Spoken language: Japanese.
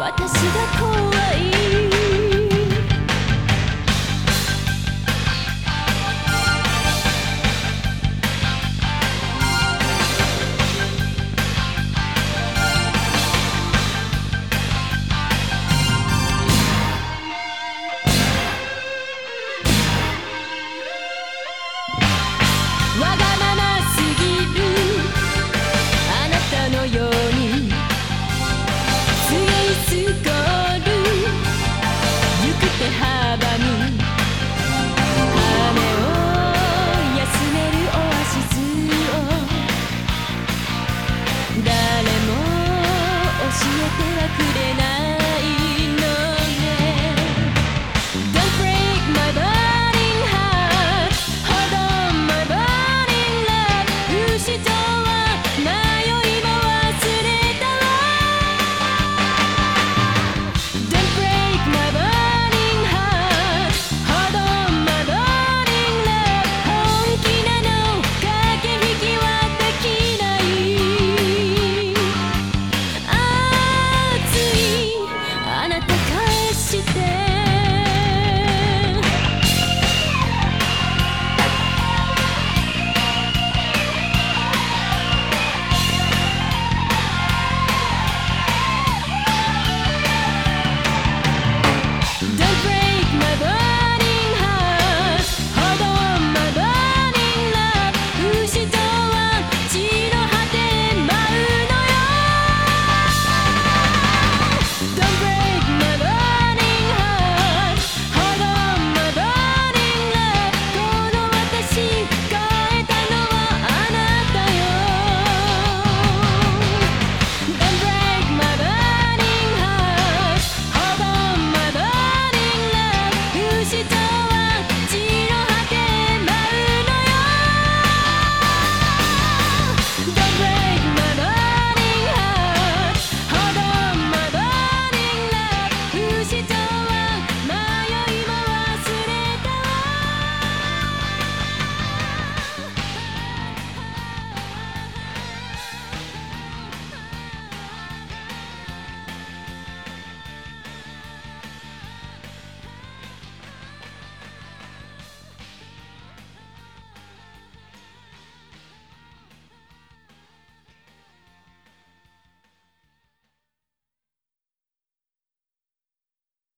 私が怖い